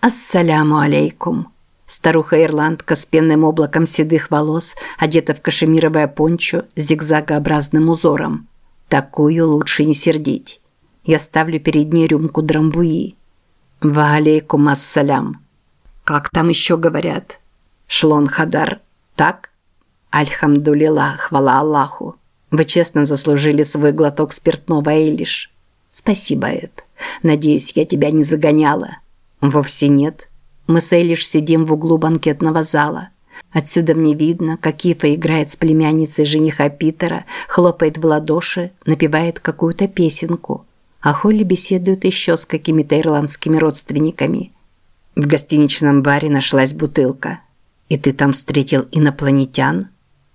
Ассаляму алейкум. Старуха-ирландка с пенным облаком седых волос, одета в кашемировое пончо с зигзагообразным узором. Такую лучше не сердить. Я ставлю перед ней рюмку драмбуи. Ва алейкум ассалям. Как там еще говорят? Шлон хадар. Так? Альхамдулила, хвала Аллаху. Вы честно заслужили свой глоток спиртного, Эйлиш. Спасибо, Эд. Надеюсь, я тебя не загоняла. Вовсе нет. Мы с Эйлиш сидим в углу банкетного зала. Отсюда мне видно, как Ифа играет с племянницей жениха Питера, хлопает в ладоши, напевает какую-то песенку. А Холли беседует еще с какими-то ирландскими родственниками. В гостиничном баре нашлась бутылка. И ты там встретил инопланетян?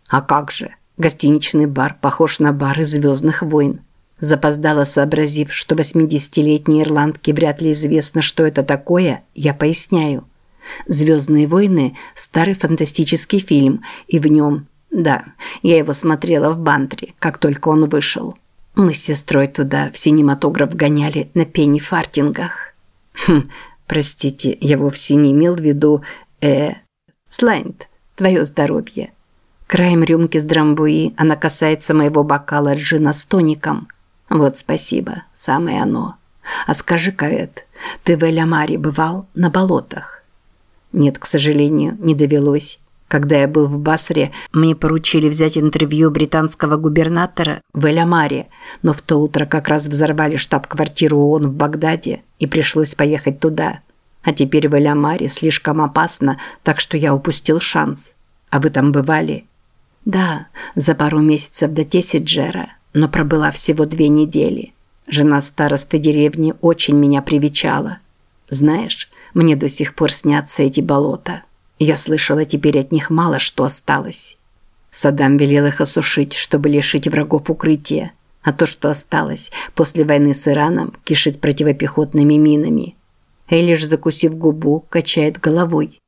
А как же? Гостиничный бар похож на бар из «Звездных войн». Запоздало сообразив, что 80-летней ирландке вряд ли известно, что это такое, я поясняю. «Звездные войны» – старый фантастический фильм, и в нем... Да, я его смотрела в Бантре, как только он вышел. Мы с сестрой туда в синематограф гоняли на пенни-фартингах. Хм, простите, я вовсе не имел в виду... Э... Слайнд, твое здоровье. Краем рюмки с драмбуи она касается моего бокала джина с тоником. Вот спасибо, самое оно. А скажи-ка, ты в Элямаре бывал на болотах? Нет, к сожалению, не довелось. Когда я был в Басре, мне поручили взять интервью британского губернатора в Элямаре, но в то утро как раз взорвали штаб-квартиру ООН в Багдаде, и пришлось поехать туда. А теперь в Элямаре слишком опасно, так что я упустил шанс. А вы там бывали? Да, за пару месяцев до Тесиджера, но пробыла всего две недели. Жена старосты деревни очень меня привечала. Знаешь, мне до сих пор снятся эти болота. Я слышала, теперь от них мало что осталось. Саддам велел их осушить, чтобы лишить врагов укрытия, а то, что осталось после войны с Ираном, кишит противопехотными минами. Элиш, закусив губу, качает головой.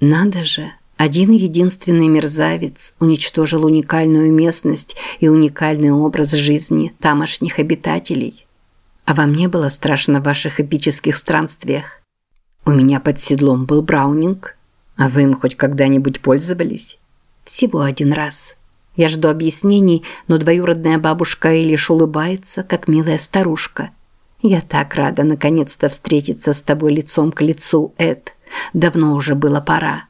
Надо же, один единственный мерзавец уничтожил уникальную местность и уникальный образ жизни тамошних обитателей. А вам не было страшно в ваших эпических странствиях? У меня под седлом был Браунинг. А вы им хоть когда-нибудь пользовались? Всего один раз. Я жду объяснений, но двоюродная бабушка лишь улыбается, как милая старушка. Я так рада наконец-то встретиться с тобой лицом к лицу, Эд. Давно уже было пора.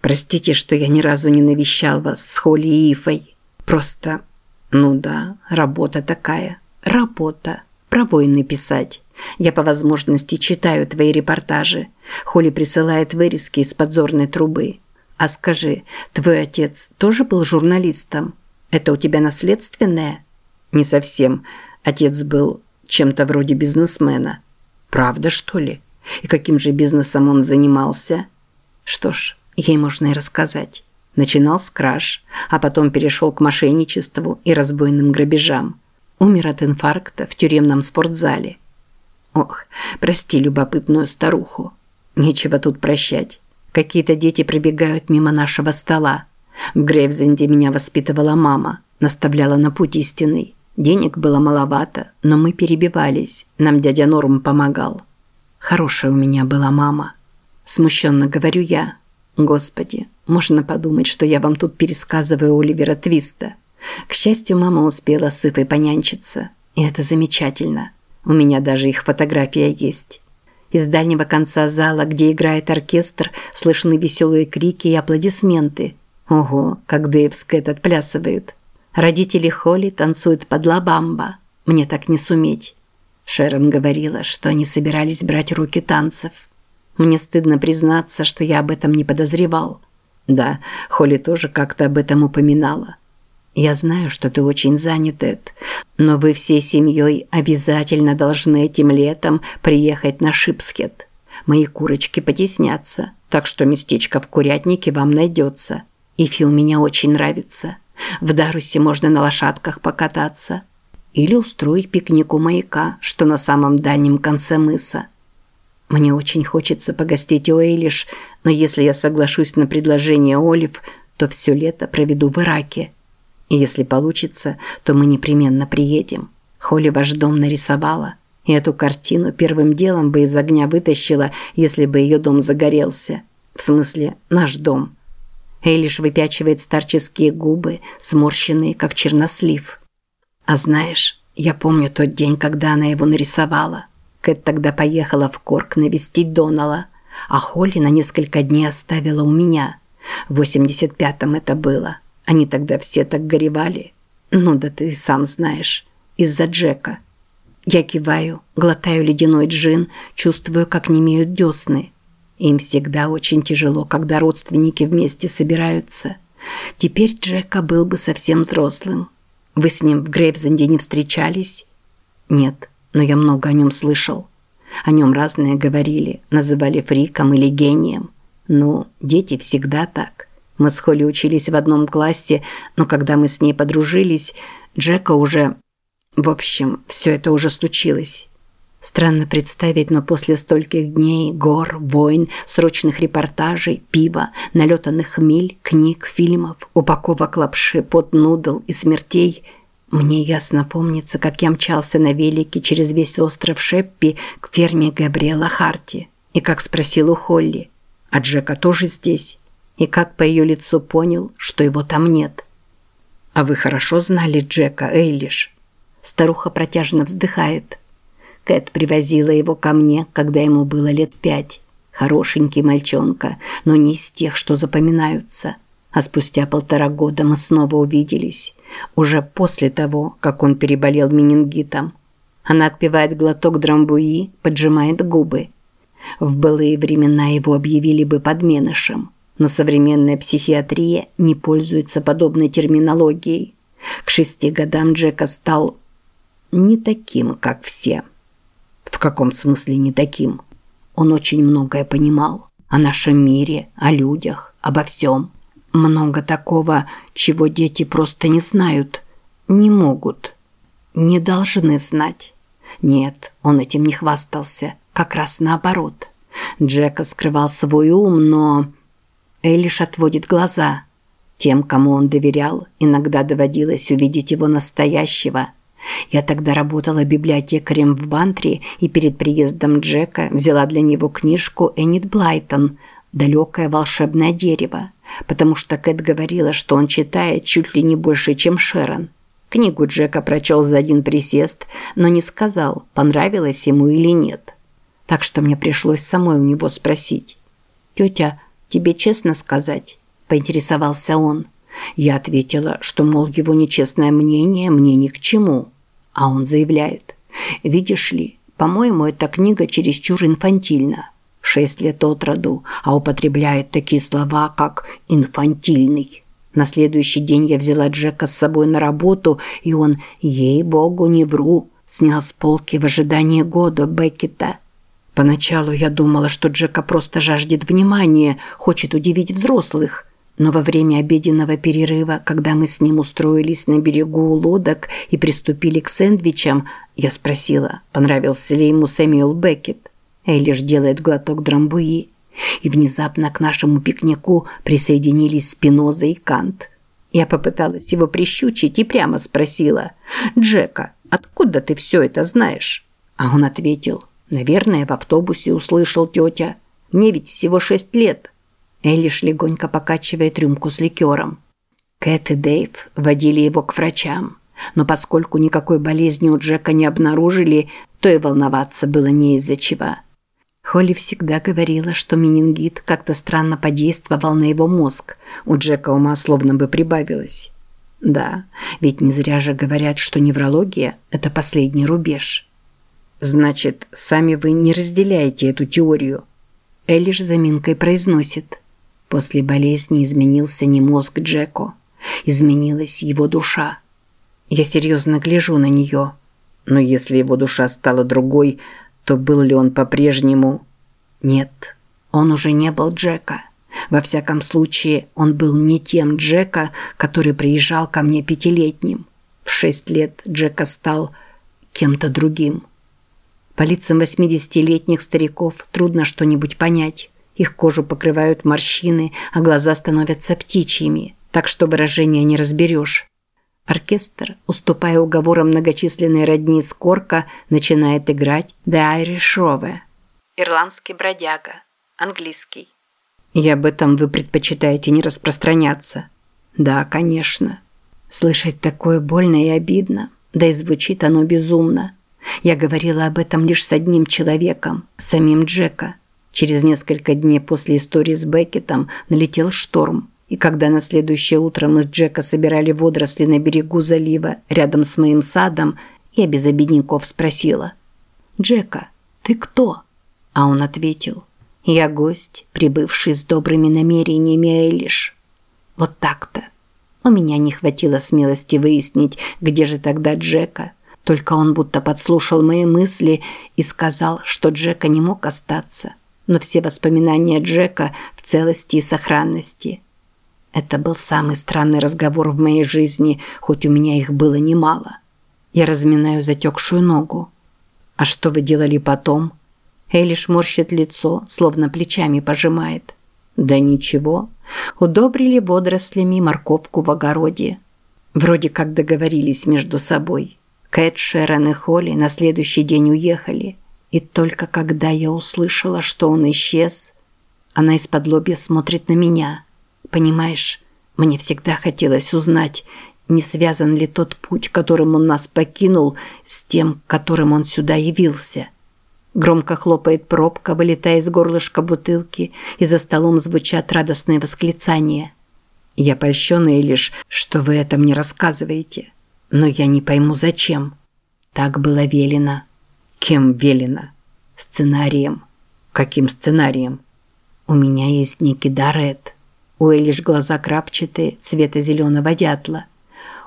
Простите, что я ни разу не навещал вас с Холли и Ифой. Просто, ну да, работа такая. Работа. Про войны писать. Я по возможности читаю твои репортажи. Холли присылает вырезки из подзорной трубы. А скажи, твой отец тоже был журналистом? Это у тебя наследственное? Не совсем. Отец был чем-то вроде бизнесмена. Правда, что ли? И каким же бизнесом он занимался? Что ж, Ей можно и рассказать. Начинал с краж, а потом перешел к мошенничеству и разбойным грабежам. Умер от инфаркта в тюремном спортзале. Ох, прости любопытную старуху. Нечего тут прощать. Какие-то дети пробегают мимо нашего стола. В Грейвзенде меня воспитывала мама, наставляла на путь истинный. Денег было маловато, но мы перебивались. Нам дядя Норм помогал. Хорошая у меня была мама. Смущенно говорю я, Господи, можно подумать, что я вам тут пересказываю Оливера Твиста. К счастью, мама успела с Ифой понянчиться. И это замечательно. У меня даже их фотография есть. Из дальнего конца зала, где играет оркестр, слышны веселые крики и аплодисменты. Ого, как Дэйв с Кэт отплясывают. Родители Холли танцуют под лабамба. Мне так не суметь. Шерон говорила, что они собирались брать руки танцев. Мне стыдно признаться, что я об этом не подозревал. Да, Холли тоже как-то об этом упоминала. Я знаю, что ты очень занят, Эд, но вы всей семьей обязательно должны этим летом приехать на Шипсхед. Мои курочки потеснятся, так что местечко в курятнике вам найдется. Ифи у меня очень нравится. В Дарусе можно на лошадках покататься. Или устроить пикник у маяка, что на самом дальнем конце мыса. Мне очень хочется погостить у Эйлиш, но если я соглашусь на предложение Олив, то все лето проведу в Ираке. И если получится, то мы непременно приедем. Холли ваш дом нарисовала. И эту картину первым делом бы из огня вытащила, если бы ее дом загорелся. В смысле, наш дом. Эйлиш выпячивает старческие губы, сморщенные, как чернослив. А знаешь, я помню тот день, когда она его нарисовала. Кэт тогда поехала в Корк навестить Донала, а Холли на несколько дней оставила у меня. В 85-м это было. Они тогда все так горевали. Ну да ты сам знаешь, из-за Джека. Я киваю, глотаю ледяной джин, чувствую, как немеют десны. Им всегда очень тяжело, когда родственники вместе собираются. Теперь Джека был бы совсем взрослым. Вы с ним в Грейвзенде не встречались? Нет, но я много о нем слышал. О нем разные говорили, называли фриком или гением. Ну, дети всегда так. Мы с Холли учились в одном классе, но когда мы с ней подружились, Джека уже... В общем, все это уже случилось. Странно представить, но после стольких дней, гор, войн, срочных репортажей, пива, налетанных миль, книг, фильмов, упаковок лапши, под нудл и смертей, мне ясно помнится, как я мчался на велике через весь остров Шеппи к ферме Габриэла Харти. И как спросил у Холли, а Джека тоже здесь? И как по ее лицу понял, что его там нет. «А вы хорошо знали Джека, Эйлиш?» Старуха протяжно вздыхает. Кэт привозила его ко мне, когда ему было лет пять. Хорошенький мальчонка, но не из тех, что запоминаются. А спустя полтора года мы снова увиделись. Уже после того, как он переболел менингитом. Она отпивает глоток драмбуи, поджимает губы. В былые времена его объявили бы подменышем. Но современная психиатрия не пользуется подобной терминологией. К шести годам Джека стал не таким, как все. В каком смысле не таким? Он очень многое понимал. О нашем мире, о людях, обо всем. Много такого, чего дети просто не знают, не могут, не должны знать. Нет, он этим не хвастался, как раз наоборот. Джека скрывал свой ум, но... Элиш отводит глаза. Тем, кому он доверял, иногда доводилось увидеть его настоящего – я тогда работала библиотекарем в Бантри и перед приездом Джека взяла для него книжку Эннет Блайтон «Далекое волшебное дерево», потому что Кэт говорила, что он читает чуть ли не больше, чем Шерон. Книгу Джека прочел за один присест, но не сказал, понравилось ему или нет. Так что мне пришлось самой у него спросить. «Тетя, тебе честно сказать?» – поинтересовался он. Я ответила, что, мол, его нечестное мнение мне ни к чему. А он заявляет, «Видишь ли, по-моему, эта книга чересчур инфантильна. Шесть лет от роду, а употребляет такие слова, как «инфантильный». На следующий день я взяла Джека с собой на работу, и он, ей-богу, не вру, снял с полки в ожидании года Беккета. Поначалу я думала, что Джека просто жаждет внимания, хочет удивить взрослых – но во время обеденного перерыва, когда мы с ним устроились на берегу у лодок и приступили к сэндвичам, я спросила, понравился ли ему Сэмюэл Беккет. Эйлиш делает глоток драмбуи. И внезапно к нашему пикнику присоединились Спиноза и Кант. Я попыталась его прищучить и прямо спросила, «Джека, откуда ты все это знаешь?» А он ответил, «Наверное, в автобусе услышал тетя. Мне ведь всего шесть лет». Элиш легонько покачивает рюмку с ликером. Кэт и Дэйв водили его к врачам, но поскольку никакой болезни у Джека не обнаружили, то и волноваться было не из-за чего. Холли всегда говорила, что менингит как-то странно подействовал на его мозг. У Джека ума словно бы прибавилось. Да, ведь не зря же говорят, что неврология – это последний рубеж. Значит, сами вы не разделяете эту теорию. Элиш заминкой произносит. После болезни изменился не мозг Джеко, изменилась его душа. Я серьезно гляжу на нее. Но если его душа стала другой, то был ли он по-прежнему? Нет, он уже не был Джека. Во всяком случае, он был не тем Джека, который приезжал ко мне пятилетним. В шесть лет Джека стал кем-то другим. По лицам восьмидесятилетних стариков трудно что-нибудь понять. Их кожу покрывают морщины, а глаза становятся птичьими, так что выражения не разберешь. Оркестр, уступая уговорам многочисленной родни из Корка, начинает играть «The Irish Rove» – ирландский бродяга, английский. И об этом вы предпочитаете не распространяться? Да, конечно. Слышать такое больно и обидно, да и звучит оно безумно. Я говорила об этом лишь с одним человеком, самим Джека. Через несколько дней после истории с Беккетом налетел шторм. И когда на следующее утро мы с Джека собирали водоросли на берегу залива рядом с моим садом, я без обидников спросила. «Джека, ты кто?» А он ответил. «Я гость, прибывший с добрыми намерениями Элиш». Вот так-то. У меня не хватило смелости выяснить, где же тогда Джека. Только он будто подслушал мои мысли и сказал, что Джека не мог остаться. Но все воспоминания Джека в целости и сохранности – это был самый странный разговор в моей жизни, хоть у меня их было немало. Я разминаю затекшую ногу. А что вы делали потом? Элиш морщит лицо, словно плечами пожимает. Да ничего. Удобрили водорослями морковку в огороде. Вроде как договорились между собой. Кэт, Шерон и Холли на следующий день уехали. И только когда я услышала, что он исчез, она из-под лобья смотрит на меня – Понимаешь, мне всегда хотелось узнать, не связан ли тот путь, которым он нас покинул, с тем, которым он сюда явился. Громко хлопает пробка, вылетая из горлышка бутылки, и за столом звучат радостные восклицания. Я польщенная лишь, что вы это мне рассказываете. Но я не пойму, зачем. Так было велено. Кем велено? Сценарием. Каким сценарием? У меня есть некий Дарет. У Элиш глаза крапчатые, цвета зеленого дятла.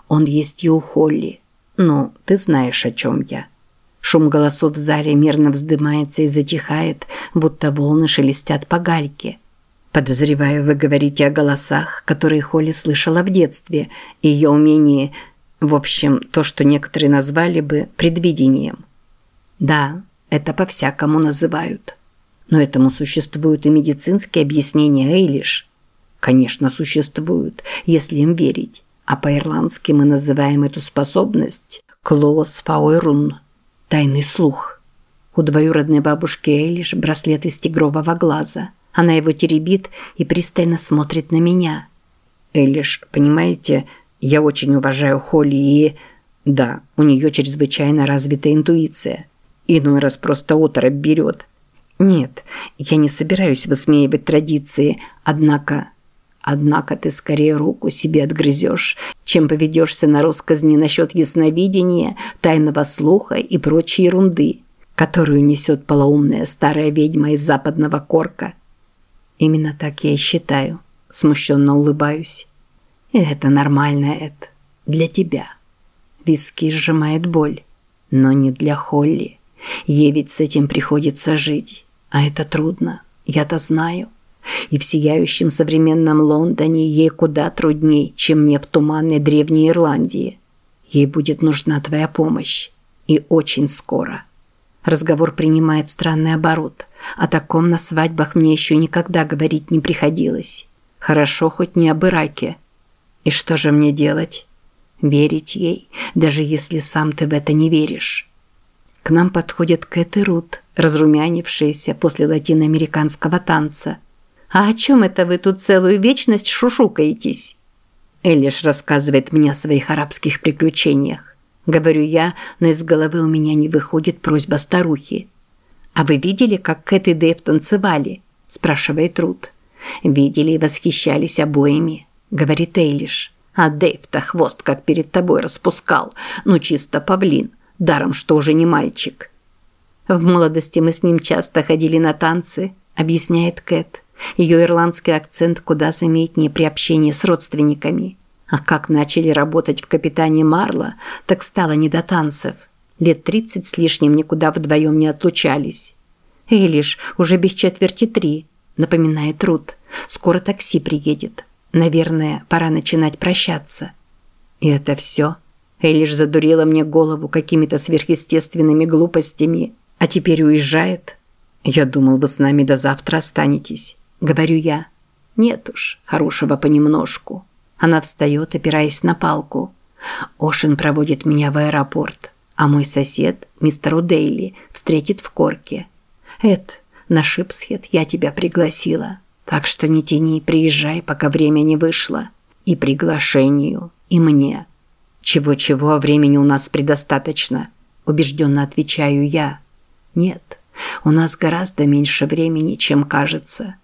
Он есть и у Холли. Ну, ты знаешь, о чем я. Шум голосов в зале мерно вздымается и затихает, будто волны шелестят по гальке. Подозреваю, вы говорите о голосах, которые Холли слышала в детстве, и ее умении, в общем, то, что некоторые назвали бы предвидением. Да, это по-всякому называют. Но этому существуют и медицинские объяснения Эйлиш – конечно, существуют, если им верить. А по-ирландски мы называем эту способность «клоос фауэрун» – «тайный слух». У двоюродной бабушки Элиш браслет из тигрового глаза. Она его теребит и пристально смотрит на меня. «Элиш, понимаете, я очень уважаю Холли и...» «Да, у нее чрезвычайно развитая интуиция. Иной раз просто оторопь берет». «Нет, я не собираюсь высмеивать традиции, однако Однако ты скорее руку себе отгрызешь, чем поведешься на россказни насчет ясновидения, тайного слуха и прочей ерунды, которую несет полоумная старая ведьма из западного корка. Именно так я и считаю, смущенно улыбаюсь. И это нормально, Эд, для тебя. Виски сжимает боль, но не для Холли. Ей ведь с этим приходится жить, а это трудно, я-то знаю. И в сияющем современном Лондоне ей куда трудней, чем мне в туманной древней Ирландии. Ей будет нужна твоя помощь. И очень скоро. Разговор принимает странный оборот. О таком на свадьбах мне еще никогда говорить не приходилось. Хорошо хоть не об Ираке. И что же мне делать? Верить ей, даже если сам ты в это не веришь. К нам подходят Кэт и Рут, разрумянившиеся после латиноамериканского танца. «А о чем это вы тут целую вечность шушукаетесь?» Элиш рассказывает мне о своих арабских приключениях. Говорю я, но из головы у меня не выходит просьба старухи. «А вы видели, как Кэт и Дэйв танцевали?» – спрашивает Рут. «Видели и восхищались обоими», – говорит Эйлиш. «А Дэйв-то хвост как перед тобой распускал, ну чисто павлин, даром что уже не мальчик». «В молодости мы с ним часто ходили на танцы», – объясняет Кэт. Ее ирландский акцент куда заметнее при общении с родственниками. А как начали работать в «Капитане Марла», так стало не до танцев. Лет тридцать с лишним никуда вдвоем не отлучались. «Элиш, уже без четверти три», – напоминает Рут. «Скоро такси приедет. Наверное, пора начинать прощаться». И это все. Элиш задурила мне голову какими-то сверхъестественными глупостями, а теперь уезжает. Я думал, вы с нами до завтра останетесь говорю я. Нет уж, хорошего понемножку. Она встает, опираясь на палку. Ошин проводит меня в аэропорт, а мой сосед, мистер Удейли, встретит в Корке. Эд, на Шипсхед я тебя пригласила, так что не тяни, приезжай, пока время не вышло. И приглашению, и мне. Чего-чего, а времени у нас предостаточно, убежденно отвечаю я. Нет, у нас гораздо меньше времени, чем кажется.